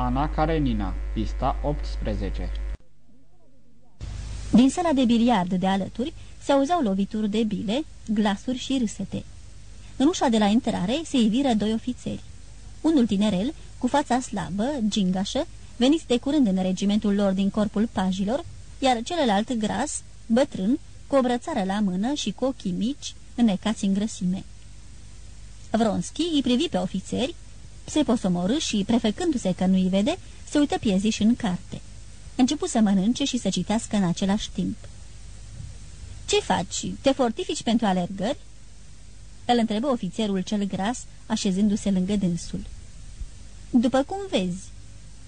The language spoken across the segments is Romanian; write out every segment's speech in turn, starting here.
Ana Karenina, pista 18 Din sala de biliard de alături se auzeau lovituri de bile, glasuri și râsete. În ușa de la intrare se iviră doi ofițeri. Unul tinerel, cu fața slabă, gingașă, veniți de curând în regimentul lor din corpul pajilor, iar celălalt gras, bătrân, cu o brățară la mână și cu ochii mici, înnecați în grăsime. Vronski îi privi pe ofițeri, se posomorâ și, prefecându-se că nu-i vede, se uită pieziș în carte. Începu să mănânce și să citească în același timp. Ce faci? Te fortifici pentru alergări?" Îl întrebă ofițerul cel gras, așezându-se lângă dânsul. După cum vezi,"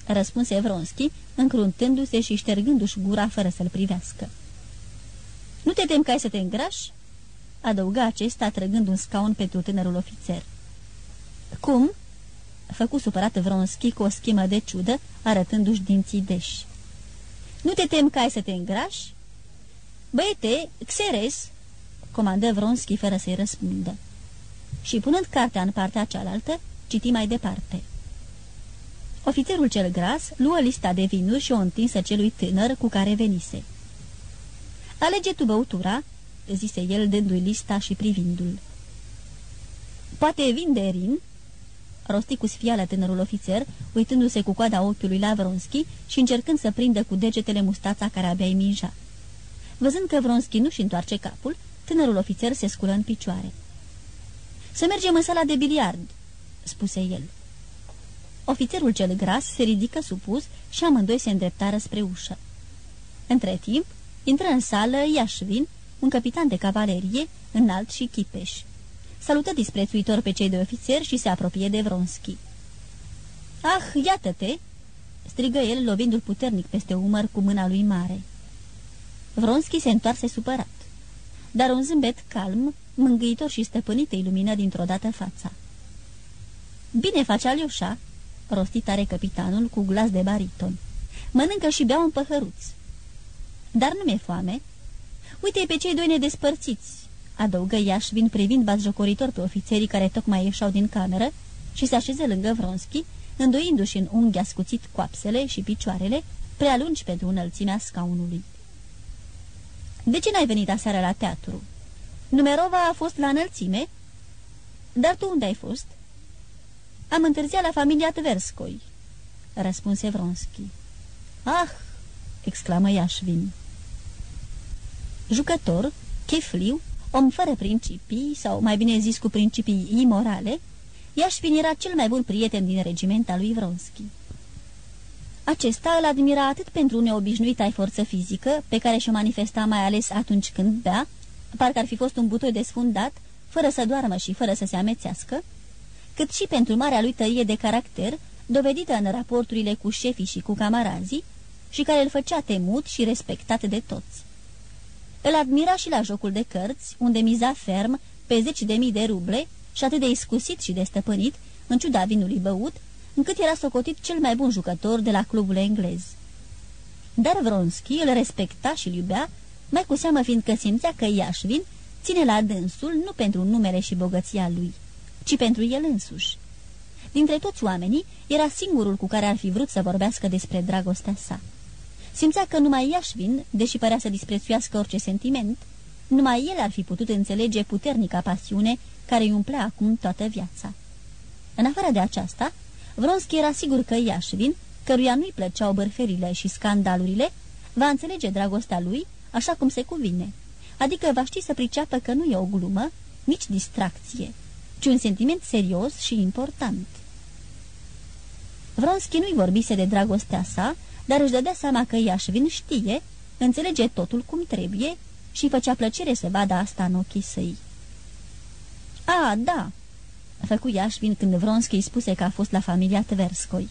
răspunse Vronski, încruntându-se și ștergându-și gura fără să-l privească. Nu te tem că ai să te îngrași?" adăuga acesta trăgând un scaun pentru tânărul ofițer. Cum?" Făcu supărat Vronski cu o schimă de ciudă, arătându-și dinții deși. Nu te tem că ai să te îngrași?" Băiete, Xeres!" comandă Vronski fără să-i răspundă. Și punând cartea în partea cealaltă, citi mai departe. Ofițerul cel gras luă lista de vinuri și o întinsă celui tânăr cu care venise. Alege tu băutura," zise el dându-i lista și privindu-l. Poate vin de rin?" Rosti cu sfială tânărul ofițer, uitându-se cu coada ochiului la Vronski și încercând să prindă cu degetele mustața care abia-i minja. Văzând că Vronski nu-și întoarce capul, tânărul ofițer se sculă în picioare. Să mergem în sala de biliard," spuse el. Ofițerul cel gras se ridică supus și amândoi se îndreptară spre ușă. Între timp, intră în sală Iașvin, un capitan de cavalerie, înalt și chipeș. Salută disprețuitor pe cei doi ofițeri și se apropie de Vronski. Ah, iată-te!" strigă el, lovindu-l puternic peste umăr cu mâna lui mare. Vronski se întoarse supărat, dar un zâmbet calm, mângâitor și stăpânit îi lumină dintr-o dată fața. Bine face Alioșa!" rosti tare capitanul cu glas de bariton. Mănâncă și bea un păhăruț." Dar nu mi-e foame." Uite pe cei doi nedespărțiți," adăugă Iașvin privind bazjocoritor pe ofițerii care tocmai ieșau din cameră și se așeze lângă Vronski, îndoindu-și în unghi ascuțit coapsele și picioarele, prea lungi pentru înălțimea scaunului. De ce n-ai venit aseară la teatru?" Numerova a fost la înălțime?" Dar tu unde ai fost?" Am întârziat la familia Tverskoi," răspunse Vronski. Ah!" exclamă Iașvin. Jucător, chefliu, om fără principii, sau mai bine zis cu principii imorale, Iașvin era cel mai bun prieten din regiment al lui Vronski. Acesta îl admira atât pentru neobișnuita forță fizică, pe care și-o manifesta mai ales atunci când bea, parcă ar fi fost un butoi desfundat, fără să doarmă și fără să se amețească, cât și pentru marea lui tărie de caracter, dovedită în raporturile cu șefii și cu camarazii, și care îl făcea temut și respectat de toți. Îl admira și la jocul de cărți, unde miza ferm pe zeci de mii de ruble și atât de iscusit și de stăpânit, în ciuda vinului băut, încât era socotit cel mai bun jucător de la clubul englez. Dar Vronski îl respecta și îl iubea, mai cu seamă fiindcă simțea că Iașvin ține la dânsul nu pentru numele și bogăția lui, ci pentru el însuși. Dintre toți oamenii, era singurul cu care ar fi vrut să vorbească despre dragostea sa. Simțea că numai Iașvin, deși părea să disprețuiască orice sentiment, numai el ar fi putut înțelege puternica pasiune care îi umplea acum toată viața. În afară de aceasta, Vronski era sigur că Iașvin, căruia nu-i plăceau bărferile și scandalurile, va înțelege dragostea lui așa cum se cuvine, adică va ști să priceapă că nu e o glumă, nici distracție, ci un sentiment serios și important. Vronski nu-i vorbise de dragostea sa, dar își dădea seama că Iașvin știe, înțelege totul cum trebuie și făcea plăcere să vadă asta în ochii săi. A, da!" făcu Iașvin când Vronski îi spuse că a fost la familia Tverskoi.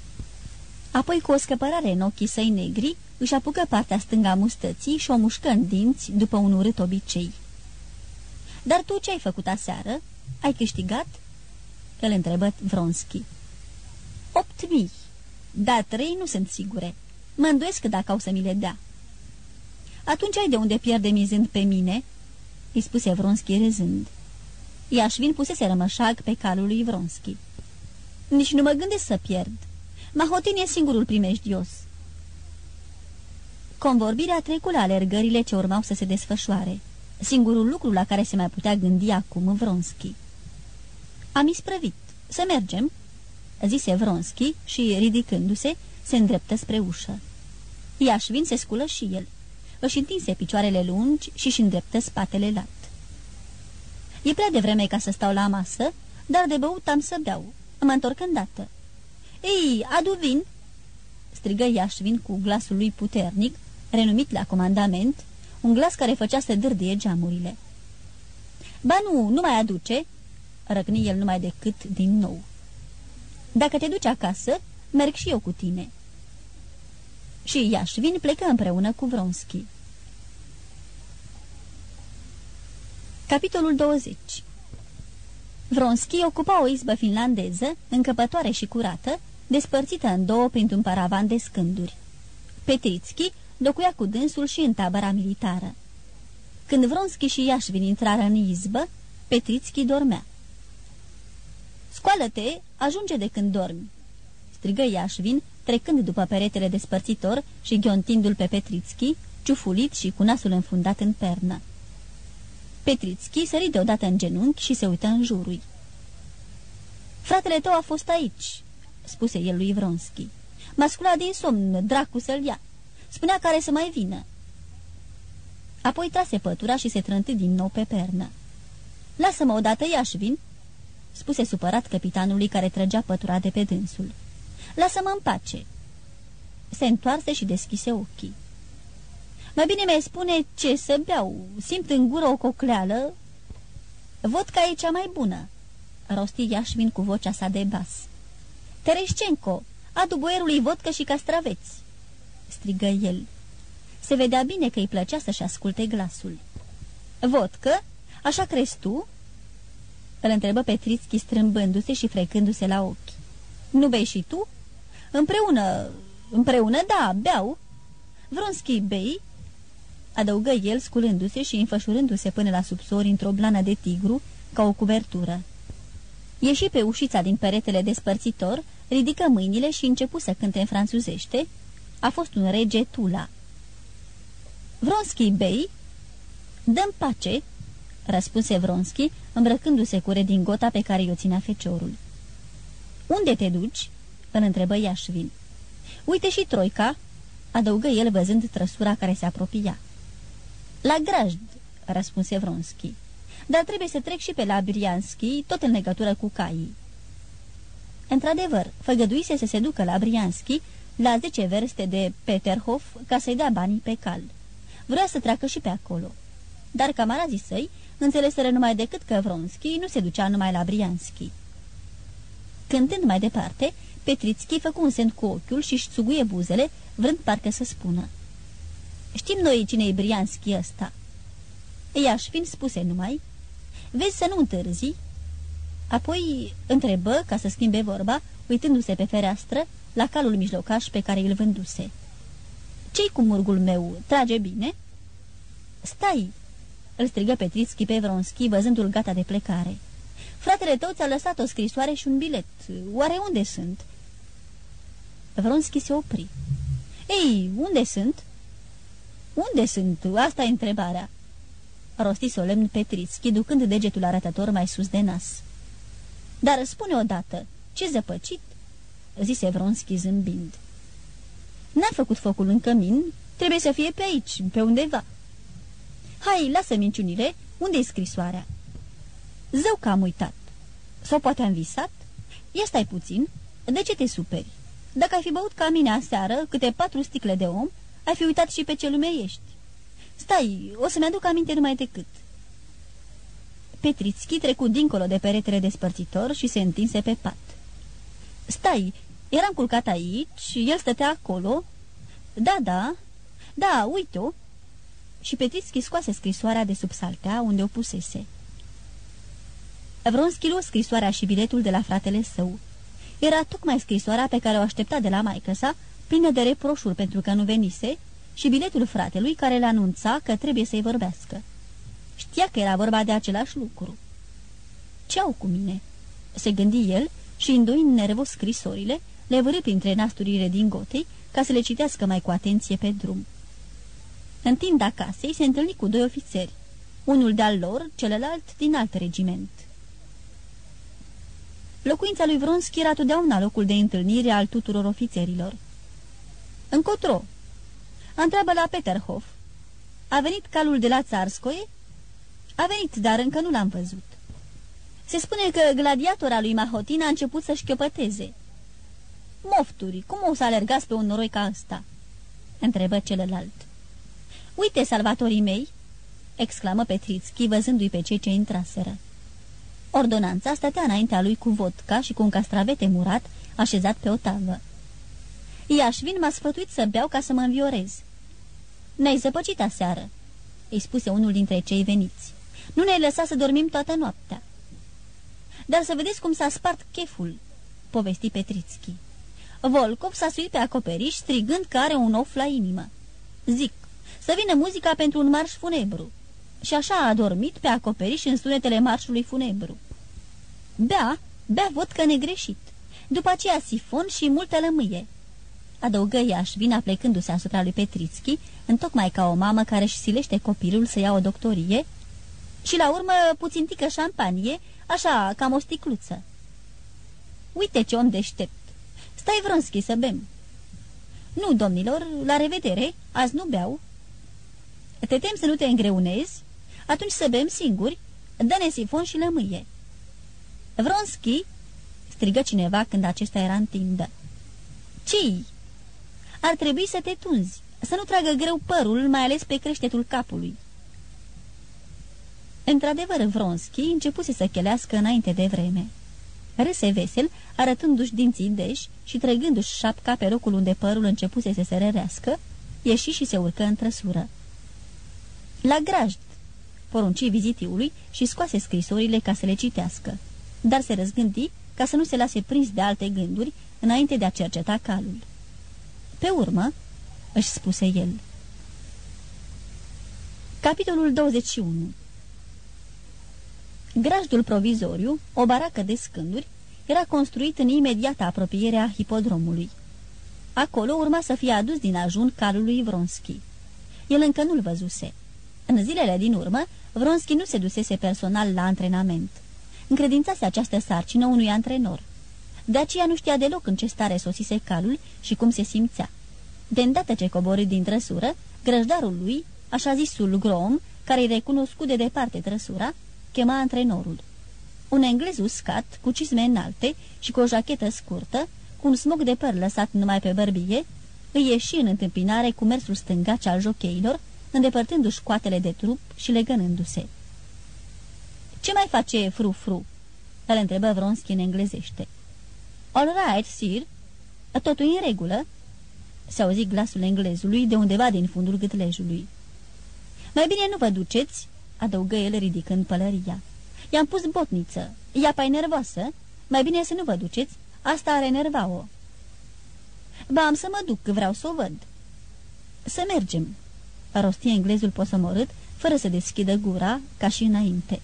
Apoi, cu o scăpărare în ochii săi negri, își apucă partea stânga mustății și o mușcă în dinți după un urât obicei. Dar tu ce ai făcut aseară? Ai câștigat?" Îl întrebă Vronski. Opt mii. Dar trei nu sunt sigure. Mă îndoiesc dacă au să mi le dea." Atunci ai de unde pierde mizând pe mine?" îi spuse Vronski râzând. Iașvin pusese rămășag pe calul lui Vronski. Nici nu mă gândesc să pierd. Mahotin e singurul primejdios. Convorbirea trecu la alergările ce urmau să se desfășoare. Singurul lucru la care se mai putea gândi acum Vronski. Am isprăvit. Să mergem?" zise Vronski și, ridicându-se, se îndreptă spre ușă. Iașvin se sculă și el. Își întinse picioarele lungi și își îndreptă spatele lat. E prea devreme ca să stau la masă, dar de băut am să beau. Mă întorc îndată." Ei, adu vin!" strigă Iașvin cu glasul lui puternic, renumit la comandament, un glas care făcea să dârdie geamurile. Ba nu, nu mai aduce!" răcni el numai decât din nou. Dacă te duci acasă, merg și eu cu tine." Și Iașvin plecă împreună cu Vronski. Capitolul 20 Vronski ocupa o izbă finlandeză, încăpătoare și curată, despărțită în două printr-un paravan de scânduri. Petritski locuia cu dânsul și în tabăra militară. Când Vronski și Iașvin intrară în izbă, Petritski dormea. Scoală-te, ajunge de când dormi!" strigă Iașvin, trecând după peretele despărțitor și ghiontindu-l pe Petritski, ciufulit și cu nasul înfundat în pernă. Petritski sări deodată în genunchi și se uită în jurul. Fratele tău a fost aici," spuse el lui Vronski. M-a sculat din somn, dracu să-l ia. Spunea care să mai vină." Apoi trase pătura și se trânti din nou pe pernă. Lasă-mă odată, iași vin," spuse supărat capitanului care trăgea pătura de pe dânsul. Lasă-mă în pace." Se întoarse și deschise ochii. Mai bine mi spune ce să beau. Simt în gură o cocleală. Văd că e cea mai bună." Rosti Iașvin cu vocea sa de bas. Tereșcenco, adu boierului vodcă și castraveți!" strigă el. Se vedea bine că îi plăcea să-și asculte glasul. Vodcă? Așa crezi tu?" Îl întrebă Petritski strâmbându-se și frecându-se la ochi. Nu bei și tu?" Împreună, împreună, da, beau." Vronski bei?" Adăugă el, sculându-se și înfășurându-se până la subsori într-o blană de tigru, ca o cuvertură. Ieși pe ușița din peretele despărțitor, ridică mâinile și începu să cânte în franțuzește. A fost un rege Tula. Vronski Bey? Dăm pace!" răspunse Vronski, îmbrăcându-se cu redingota pe care i-o ținea feciorul. Unde te duci?" Îl întrebă Iașvin. Uite și troica!" adăugă el văzând trăsura care se apropia. La grajd!" răspunse Vronski dar trebuie să trec și pe la Brianski, tot în legătură cu caii. Într-adevăr, făgăduise să se ducă la Brianski, la 10 verste de Peterhof, ca să-i dea banii pe cal. Vrea să treacă și pe acolo. Dar camarazii săi înțeleseră numai decât că Vronski nu se ducea numai la Brianski. Cântând mai departe, Petritski făcu un semn cu ochiul și-și țuguie buzele, vrând parcă să spună. Știm noi cine-i Brianski ăsta." Ea-și fiind spuse numai, Vezi să nu întârzi?" Apoi întrebă, ca să schimbe vorba, uitându-se pe fereastră, la calul mijlocaș pe care îl vânduse. Ce-i cu murgul meu? Trage bine?" Stai!" îl strigă Petritski pe Vronski, văzându-l gata de plecare. Fratele tău ți-a lăsat o scrisoare și un bilet. Oare unde sunt?" Vronski se opri. Ei, unde sunt?" Unde sunt? Asta e întrebarea." rosti solemn Petritski, ducând degetul arătător mai sus de nas. Dar spune odată, ce zăpăcit?" zise Vronski zâmbind. N-a făcut focul în cămin, trebuie să fie pe aici, pe undeva." Hai, lasă minciunile, unde-i scrisoarea?" Zău că am uitat. Sau poate am visat? Ia stai puțin, de ce te superi? Dacă ai fi băut ca mine aseară câte patru sticle de om, ai fi uitat și pe ce lume ești. Stai, o să-mi aduc aminte numai decât." Petritski trecu dincolo de peretele despărțitor și se întinse pe pat. Stai, eram culcat aici, el stătea acolo." Da, da, da, uite-o." Și Petritski scoase scrisoarea de sub saltea unde o pusese. Vronski luă scrisoarea și biletul de la fratele său. Era tocmai scrisoarea pe care o aștepta de la maică sa, plină de reproșuri pentru că nu venise, și biletul fratelui care le anunța că trebuie să-i vorbească. Știa că era vorba de același lucru. Ce au cu mine?" se gândi el și, înduind nervos scrisorile, le vârâ printre nasturile din gotei ca să le citească mai cu atenție pe drum. În tinda casei se întâlni cu doi ofițeri, unul de-al lor, celălalt din alt regiment. Locuința lui Vronski era totdeauna locul de întâlnire al tuturor ofițerilor. Încotro? Întreabă la Peterhof. A venit calul de la Țarscoie? A venit, dar încă nu l-am văzut. Se spune că gladiatora lui Mahotin a început să-și chiopăteze. Mofturi, cum o să alergați pe un noroi ca ăsta?" întrebă celălalt. Uite, salvatorii mei!" exclamă Petrițchi, văzându-i pe cei ce intraseră. Ordonanța stătea înaintea lui cu vodka și cu un castravete murat așezat pe o tavă. Iașvin m-a sfătuit să beau ca să mă înviorez. Ne-ai zăpăcit aseară," îi spuse unul dintre cei veniți. Nu ne-ai lăsat să dormim toată noaptea." Dar să vedeți cum s-a spart cheful," povesti Petrițchi. Volkov s-a suit pe acoperiș strigând că are un of la inimă. Zic, să vină muzica pentru un marș funebru. Și așa a adormit pe acoperiș în sunetele marșului funebru. Bea, bea vodcă negreșit. După aceea sifon și multă lămâie. Adăugă Iașvina plecându-se asupra lui Petrițchi, întocmai ca o mamă care își silește copilul să ia o doctorie, și la urmă puțin tică șampanie, așa, cam o sticluță. Uite ce om deștept! Stai, Vronski, să bem." Nu, domnilor, la revedere, azi nu beau." Te tem să nu te îngreunezi? Atunci să bem singuri. Dă-ne sifon și lămâie." Vronski!" strigă cineva când acesta era în tindă. Cii? Ar trebui să te tunzi, să nu tragă greu părul, mai ales pe creștetul capului." Într-adevăr, Vronski începuse să chelească înainte de vreme. Râse vesel, arătându-și dinții deși și trăgându-și șapca pe locul unde părul începuse să se rerească, ieși și se urcă în trăsură. La grajd, porunci vizitiului și scoase scrisorile ca să le citească, dar se răzgândi ca să nu se lase prins de alte gânduri înainte de a cerceta calul. Pe urmă, își spuse el. Capitolul 21 Grajdul provizoriu, o baracă de scânduri, era construit în imediată apropiere a hipodromului. Acolo urma să fie adus din ajun calul lui Vronski. El încă nu-l văzuse. În zilele din urmă, Vronski nu se dusese personal la antrenament. Încredințase această sarcină unui antrenor. De aceea nu știa deloc în ce stare sosise calul și cum se simțea. De îndată ce cobori din trăsură, grăjdarul lui, așa zisul Grom, care îi recunoscu de departe trăsura, chema antrenorul. Un englez uscat, cu cizme înalte și cu o jachetă scurtă, cu un smog de păr lăsat numai pe bărbie, îi ieși în întâmpinare cu mersul stângaci al jocheilor, îndepărtându-și coatele de trup și legănându-se. Ce mai face fru-fru?" îl întrebă Vronski în englezește. All right, sir. Totul în regulă?" se auzi glasul englezului de undeva din fundul gâtlejului. Mai bine nu vă duceți adăugă el ridicând pălăria. I-am pus botniță. Ea pai nervoasă? Mai bine să nu vă duceți. Asta are nerva-o. Ba, am să mă duc, vreau să o văd. Să mergem, rosti englezul posomorât, fără să deschidă gura, ca și înainte.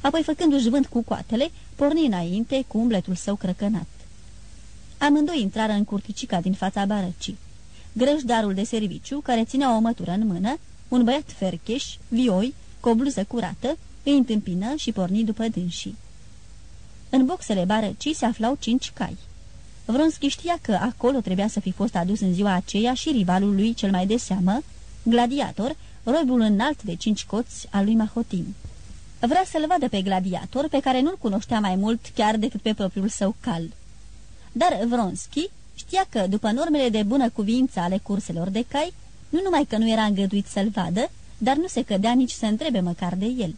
Apoi, făcându-și vânt cu coatele, porni înainte cu umbletul său crăcănat. Amândoi intrară în curticica din fața barăcii. Grăjdarul de serviciu, care ținea o mătură în mână, un băiat fercheș, vioi, cu o bluză curată, îi întâmpină și porni după dânsii. În boxele barăcii se aflau cinci cai. Vronski știa că acolo trebuia să fi fost adus în ziua aceea și rivalul lui cel mai de seamă, gladiator, robul înalt de cinci coți al lui Mahotin. Vrea să-l vadă pe gladiator, pe care nu-l cunoștea mai mult chiar decât pe propriul său cal. Dar Vronski știa că, după normele de bună cuvință ale curselor de cai, nu numai că nu era îngăduit să-l vadă, dar nu se cădea nici să întrebe măcar de el.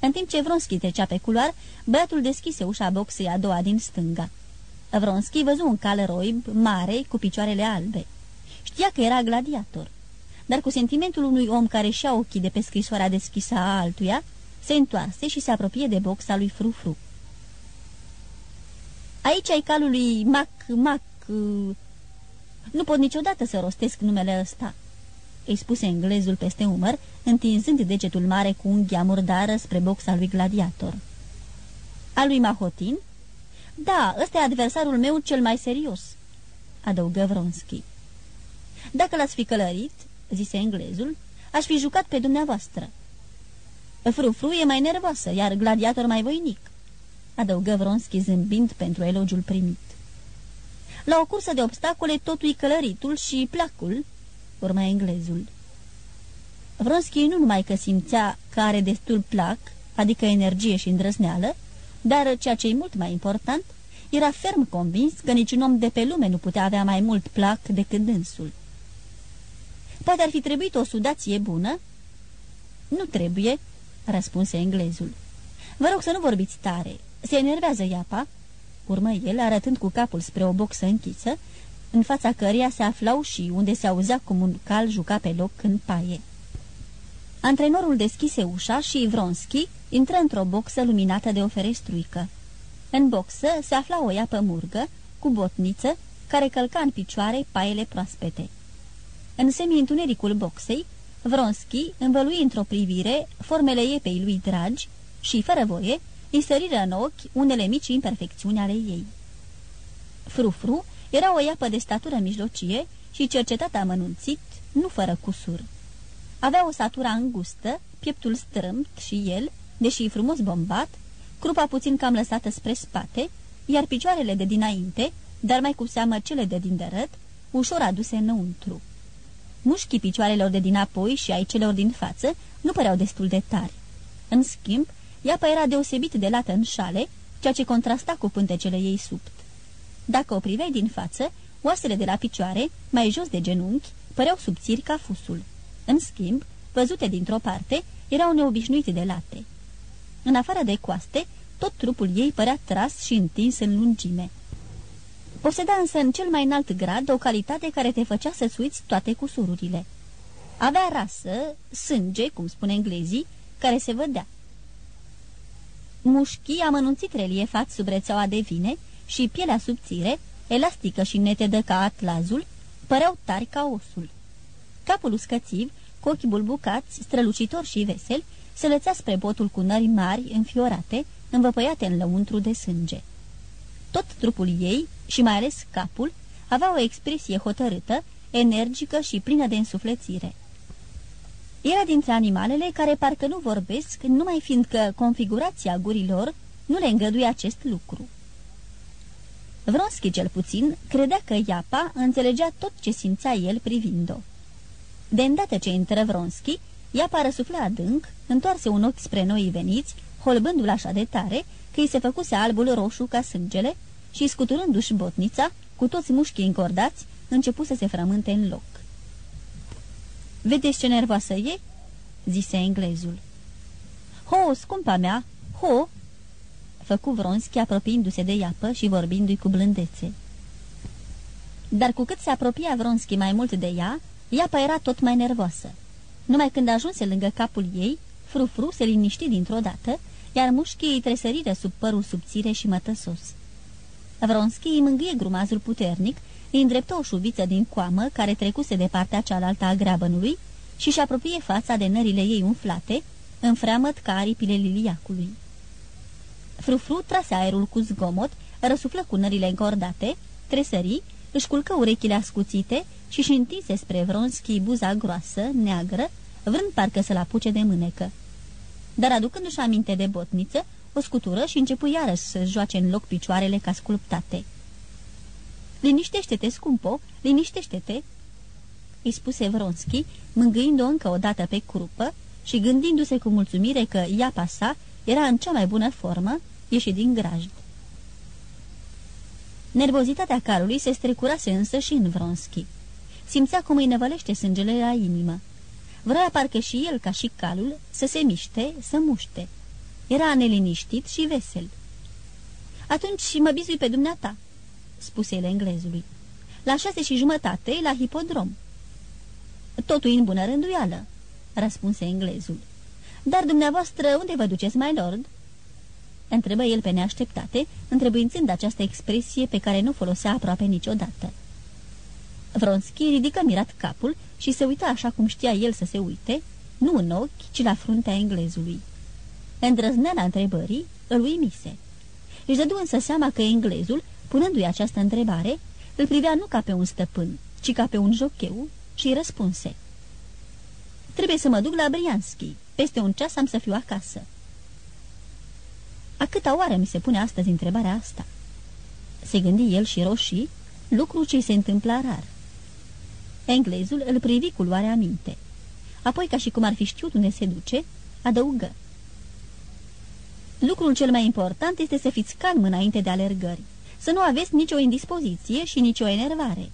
În timp ce Vronski trecea pe culoar, băiatul deschise ușa boxei a doua din stânga. Vronski văzu un cal roib mare cu picioarele albe. Știa că era gladiator, dar cu sentimentul unui om care și-a ochii de pe scrisoarea deschisă a altuia, se întoarse și se apropie de boxa lui Frufru. Aici ai calul lui Mac, Mac... Nu pot niciodată să rostesc numele ăsta," îi spuse englezul peste umăr, întinzând degetul mare cu unghia murdară spre boxa lui gladiator. A lui Mahotin? Da, ăsta e adversarul meu cel mai serios," adăugă Vronski. Dacă l-ați fi călărit," zise englezul, aș fi jucat pe dumneavoastră." Frufru e mai nervoasă, iar gladiator mai voinic," adăugă Vronski zâmbind pentru elogiul primit. La o cursă de obstacole totul călăritul și placul," urma englezul. Vronski nu numai că simțea că are destul plac, adică energie și îndrăzneală, dar, ceea ce e mult mai important, era ferm convins că niciun om de pe lume nu putea avea mai mult plac decât dânsul. Poate ar fi trebuit o sudație bună?" Nu trebuie," răspunse englezul. Vă rog să nu vorbiți tare. Se enervează iapa," urmă el, arătând cu capul spre o boxă închisă, în fața căreia se aflau și unde se auzea cum un cal juca pe loc în paie. Antrenorul deschise ușa și Vronski intră într-o boxă luminată de o ferestruică. În boxă se afla o iapă murgă, cu botniță, care călca în picioare paiele proaspete. În semi-întunericul boxei, Vronski învălui într-o privire formele iepei lui dragi și, fără voie, îi săriră în ochi unele mici imperfecțiuni ale ei. Frufru era o iapă de statură mijlocie și cercetată amănunțit, nu fără cusur. Avea o satură îngustă, pieptul strâmt și el, deși frumos bombat, crupa puțin cam lăsată spre spate, iar picioarele de dinainte, dar mai cu seamă cele de din dărăt, ușor aduse înăuntru. Mușchii picioarelor de dinapoi și ai celor din față nu păreau destul de tari. În schimb, iapa era deosebit de lată în șale, ceea ce contrasta cu pântecele ei subt. Dacă o priveai din față, oasele de la picioare, mai jos de genunchi, păreau subțiri ca fusul. În schimb, văzute dintr-o parte, erau neobișnuite de late. În afară de coaste, tot trupul ei părea tras și întins în lungime. Poseda însă în cel mai înalt grad o calitate care te făcea să-ți uiți toate cusururile. Avea rasă, sânge, cum spune englezii, care se vădea. Mușchii amănunțit reliefați sub rețeaua de vine și pielea subțire, elastică și netedă ca atlazul, păreau tari ca osul. Capul uscățiv, cu ochii bulbucați, strălucitor și vesel, se lățea spre botul cu nări mari, înfiorate, învăpăiate în lăuntru de sânge. Tot trupul ei, și mai ales capul, avea o expresie hotărâtă, energică și plină de însuflețire. Era dintre animalele care parcă nu vorbesc, numai fiindcă configurația gurilor nu le îngăduie acest lucru. Vronski, cel puțin, credea că Iapa înțelegea tot ce simțea el privind-o. De îndată ce intră Vronski, Iapa răsuflă adânc, întoarse un ochi spre noi veniți, holbându-l așa de tare, că îi se făcuse albul roșu ca sângele și, scuturându-și botnița, cu toți mușchii încordați, începu să se frământe în loc. Vedeți ce nervoasă e?" zise englezul. Ho, scumpa mea, ho!" făcu Vronski apropiindu-se de iapă și vorbindu-i cu blândețe. Dar cu cât se apropia Vronski mai mult de ea, iapa era tot mai nervoasă. Numai când ajunse lângă capul ei, frufru se liniști dintr-o dată, iar mușchii îi tresăriră sub părul subțire și mătăsos. Vronski îi mângâie grumazul puternic, îi îndreptă o șuviță din coamă care trecuse de partea cealaltă a greabănului și-și apropie fața de nările ei umflate, în freamăt ca aripile liliacului. Frufru trase aerul cu zgomot, răsuflă cu nările încordate, tresării, își culcă urechile ascuțite și-și întinse spre Vronski buza groasă, neagră, vrând parcă să-l apuce de mânecă. Dar aducându-și aminte de botniță, o scutură și începu iarăși să joace în loc picioarele ca sculptate. Liniștește-te, scumpo, liniștește-te!" îi spuse Vronski, mângâind-o încă o dată pe crupă și gândindu-se cu mulțumire că iapa sa era în cea mai bună formă, ieși din grajd. Nervozitatea calului se strecurase însă și în Vronski. Simțea cum îi năvălește sângele la inimă. Vrea parcă și el, ca și calul, să se miște, să muște. Era neliniștit și vesel. Atunci mă bizui pe dumneata," spuse el englezului. La șase și jumătate, la hipodrom." Totul în bună rânduială," răspunse englezul. Dar dumneavoastră unde vă duceți, mai lord?" Întrebă el pe neașteptate, întrebuințând această expresie pe care nu folosea aproape niciodată. Vronski ridică mirat capul și se uită așa cum știa el să se uite, nu în ochi, ci la fruntea englezului. Îndrăzneala întrebării îl uimise. Își dădu însă seama că englezul, punându-i această întrebare, îl privea nu ca pe un stăpân, ci ca pe un jocheu și îi răspunse. Trebuie să mă duc la Brianski. Peste un ceas am să fiu acasă. A câta oară mi se pune astăzi întrebarea asta? Se gândi el și roșii, lucru ce se întâmpla rar. Englezul îl privi cu luarea minte. Apoi, ca și cum ar fi știut unde se duce, adăugă. Lucrul cel mai important este să fiți calm înainte de alergări, să nu aveți nicio indispoziție și nicio enervare.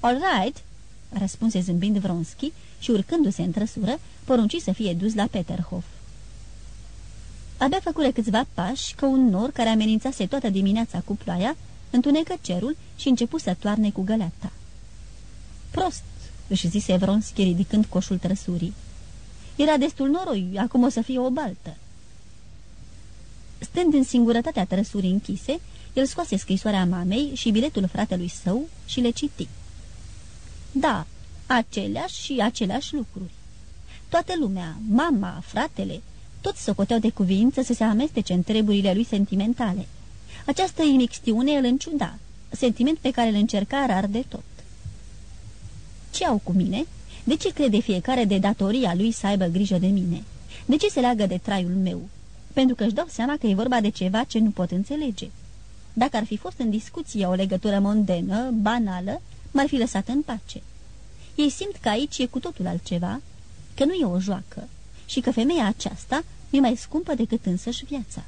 All right, răspunse zâmbind Vronski și urcându-se în trăsură, porunci să fie dus la Peterhof. Abia făcură câțiva pași că un nor care amenințase toată dimineața cu ploaia, întunecă cerul și începu să toarne cu găleata. Prost, își zise Vronski ridicând coșul trăsurii. Era destul noroi, acum o să fie o baltă. Stând în singurătatea trăsurii închise, el scoase scrisoarea mamei și biletul fratelui său și le citi. Da, aceleași și aceleași lucruri. Toată lumea, mama, fratele, toți socoteau de cuvință să se amestece în treburile lui sentimentale. Această imixtiune îl înciuda, sentiment pe care îl încerca rar de tot. Ce au cu mine? De ce crede fiecare de datoria lui să aibă grijă de mine? De ce se leagă de traiul meu? Pentru că își dau seama că e vorba de ceva ce nu pot înțelege. Dacă ar fi fost în discuție o legătură mondenă, banală, m-ar fi lăsat în pace. Ei simt că aici e cu totul altceva, că nu e o joacă și că femeia aceasta e mai scumpă decât însăși viața.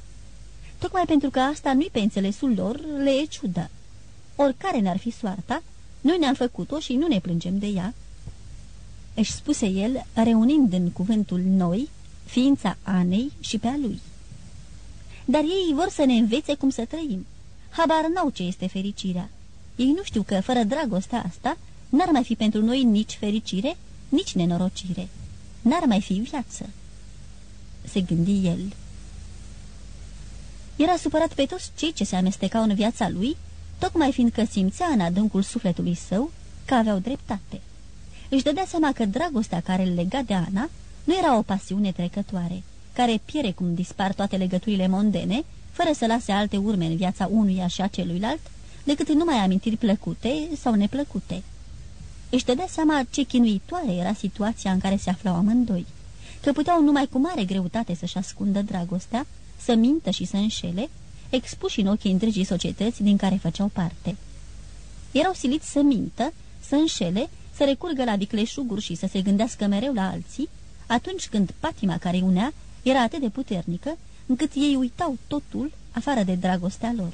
Tocmai pentru că asta nu-i pe înțelesul lor, le e ciudă. Oricare ne-ar fi soarta, noi ne-am făcut-o și nu ne plângem de ea. Își spuse el, reunind în cuvântul noi, ființa Anei și pe a lui. Dar ei vor să ne învețe cum să trăim. Habar n-au ce este fericirea. Ei nu știu că, fără dragostea asta, n-ar mai fi pentru noi nici fericire, nici nenorocire. N-ar mai fi viață. Se gândi el. Era supărat pe toți cei ce se amestecau în viața lui, tocmai fiindcă simțea în adâncul sufletului său că aveau dreptate. Își dădea seama că dragostea care îl lega de Ana nu era o pasiune trecătoare, care piere cum dispar toate legăturile mondene, fără să lase alte urme în viața unuia și a celuilalt, decât numai amintiri plăcute sau neplăcute. Își dădea seama ce chinuitoare era situația în care se aflau amândoi, că puteau numai cu mare greutate să-și ascundă dragostea, să mintă și să înșele, expuși în ochii întregii societăți din care făceau parte. Erau siliți să mintă, să înșele, să recurgă la vicleșuguri și să se gândească mereu la alții, atunci când patima care unea era atât de puternică, încât ei uitau totul afară de dragostea lor.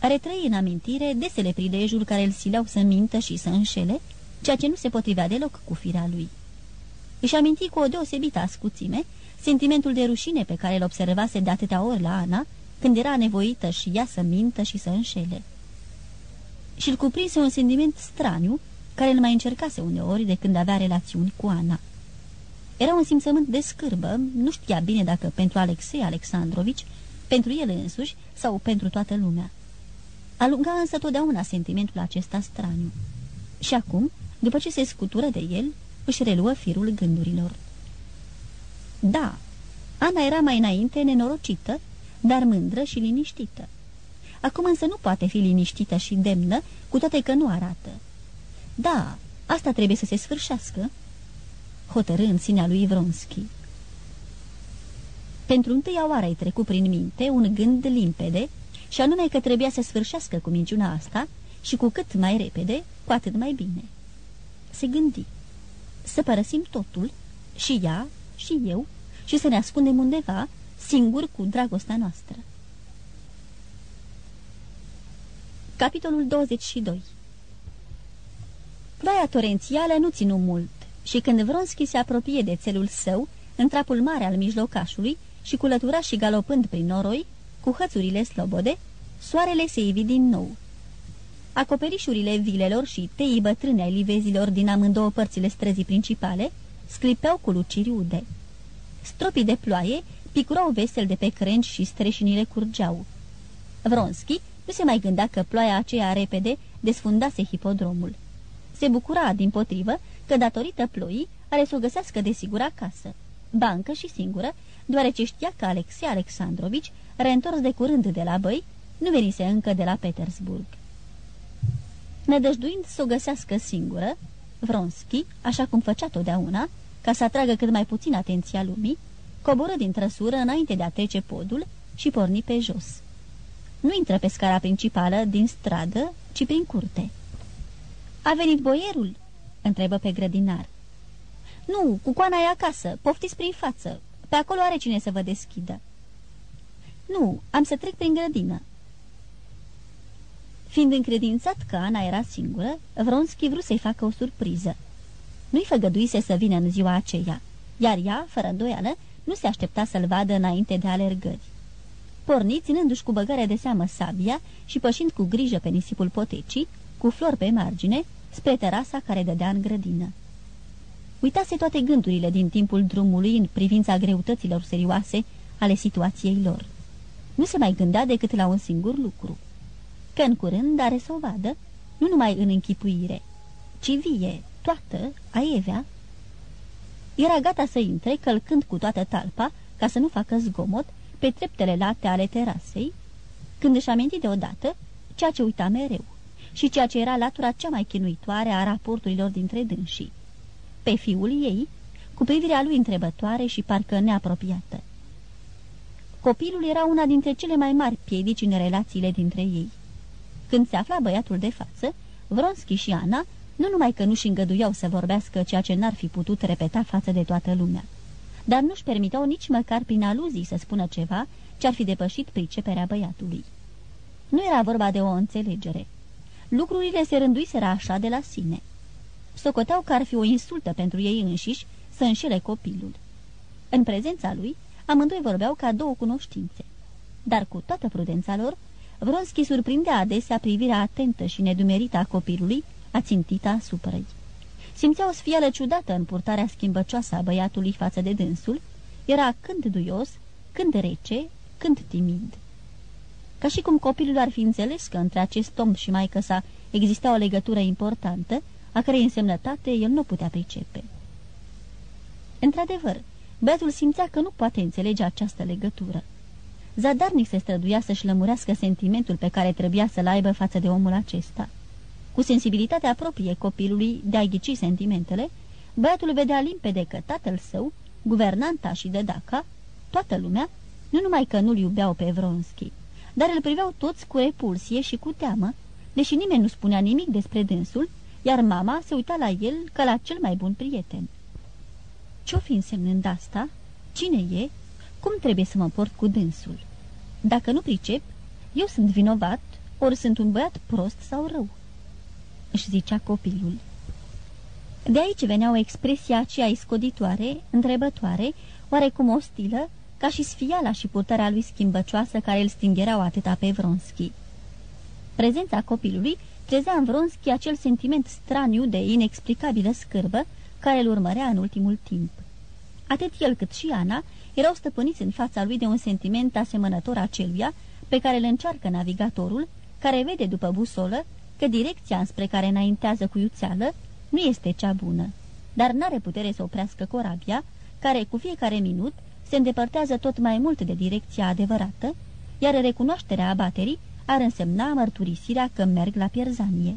Retrăi în amintire desele prilejuri care îl sileau să mintă și să înșele, ceea ce nu se potrivea deloc cu firea lui. Își aminti cu o deosebită ascuțime sentimentul de rușine pe care îl observase de atâtea ori la Ana, când era nevoită și ea să mintă și să înșele. Și îl cuprinse un sentiment straniu, care îl mai încercase uneori de când avea relațiuni cu Ana. Era un simțământ de scârbă, nu știa bine dacă pentru Alexei Alexandrovici, pentru el însuși sau pentru toată lumea. Alunga însă totdeauna sentimentul acesta straniu. Și acum, după ce se scutură de el, își reluă firul gândurilor. Da, Ana era mai înainte nenorocită, dar mândră și liniștită. Acum însă nu poate fi liniștită și demnă, cu toate că nu arată. Da, asta trebuie să se sfârșească, hotărâ în sinea lui Vronski. Pentru întâia oară îi trecu prin minte un gând limpede, și anume că trebuia să sfârșească cu minciuna asta și cu cât mai repede, cu atât mai bine. Se gândi. Să părăsim totul, și ea, și eu, și să ne ascundem undeva, singur cu dragostea noastră. Capitolul 22 Ploaia torențială nu ținu mult și când Vronski se apropie de țelul său, în trapul mare al mijlocașului și culătura și galopând prin noroi, cu hățurile slobode, soarele se ivi din nou. Acoperișurile vilelor și teii bătrâne ai livezilor din amândouă părțile străzii principale sclipeau cu luciri ude. Stropii de ploaie picurau vesel de pe crengi și streșinile curgeau. Vronski nu se mai gândea că ploaia aceea repede desfundase hipodromul. Se bucura, din potrivă, că datorită ploii are să o găsească de sigur acasă, bancă și singură, deoarece știa că Alexei Alexandrovici, reîntors de curând de la băi, nu venise încă de la Petersburg. Nădăjduind să o găsească singură, Vronski, așa cum făcea totdeauna, ca să atragă cât mai puțin atenția lumii, coboră din trăsură înainte de a trece podul și porni pe jos. Nu intră pe scara principală din stradă, ci prin curte. A venit boierul?" Întrebă pe grădinar. Nu, cucoana e acasă, poftiți prin față. Pe acolo are cine să vă deschidă." Nu, am să trec prin grădină." Fiind încredințat că Ana era singură, Vronski vrut să-i facă o surpriză. Nu-i făgăduise să vină în ziua aceea, iar ea, fără îndoială, nu se aștepta să-l vadă înainte de alergări. Porni, ținându-și cu băgare de seamă sabia și pășind cu grijă pe nisipul potecii, cu flori pe margine, spre terasa care dădea în grădină. Uitase toate gândurile din timpul drumului în privința greutăților serioase ale situației lor. Nu se mai gândea decât la un singur lucru. Că în curând are să o vadă, nu numai în închipuire, ci vie, toată, aievea. Era gata să intre, călcând cu toată talpa, ca să nu facă zgomot, pe treptele late ale terasei, când își aminti deodată ceea ce uita mereu și ceea ce era latura cea mai chinuitoare a raporturilor dintre dânsii. Pe fiul ei, cu privirea lui întrebătoare și parcă neapropiată. Copilul era una dintre cele mai mari piedici în relațiile dintre ei. Când se afla băiatul de față, Vronski și Ana nu numai că nu-și îngăduiau să vorbească ceea ce n-ar fi putut repeta față de toată lumea, dar nu-și permiteau nici măcar prin aluzii să spună ceva ce ar fi depășit priceperea băiatului. Nu era vorba de o înțelegere. Lucrurile se rânduiseră așa de la sine. Socoteau că ar fi o insultă pentru ei înșiși să înșele copilul. În prezența lui, amândoi vorbeau ca două cunoștințe. Dar cu toată prudența lor, Vronski surprindea adesea privirea atentă și nedumerită a copilului, ațintită asupra ei. Simțea o sfială ciudată în purtarea schimbăcioasă a băiatului față de dânsul, era când duios, când rece, când timid. Ca și cum copilul ar fi înțeles că între acest om și maică sa exista o legătură importantă, a cărei însemnătate el nu putea pricepe. Într-adevăr, băiatul simțea că nu poate înțelege această legătură. Zadarnic se străduia să-și lămurească sentimentul pe care trebuia să-l aibă față de omul acesta. Cu sensibilitatea proprie copilului de a ghici sentimentele, băiatul vedea limpede că tatăl său, guvernanta și dădaca, toată lumea, nu numai că nu-l iubeau pe Vronski, dar îl priveau toți cu repulsie și cu teamă, deși nimeni nu spunea nimic despre dânsul, iar mama se uita la el ca la cel mai bun prieten. Ce-o fi însemnând asta? Cine e? Cum trebuie să mă port cu dânsul? Dacă nu pricep, eu sunt vinovat, ori sunt un băiat prost sau rău își zicea copilul. De aici venea o expresie aceea iscoditoare, întrebătoare, oarecum ostilă, ca și sfiala și purtarea lui schimbăcioasă care îl stingerau atâta pe Vronski. Prezența copilului trezea în Vronski acel sentiment straniu de inexplicabilă scârbă care îl urmărea în ultimul timp. Atât el cât și Ana erau stăpâniți în fața lui de un sentiment asemănător aceluia pe care îl încearcă navigatorul, care vede după busolă că direcția înspre care înaintează cu iuțeală nu este cea bună, dar n-are putere să oprească corabia, care cu fiecare minut se îndepărtează tot mai mult de direcția adevărată, iar recunoașterea abaterii ar însemna mărturisirea că merg la pierzanie.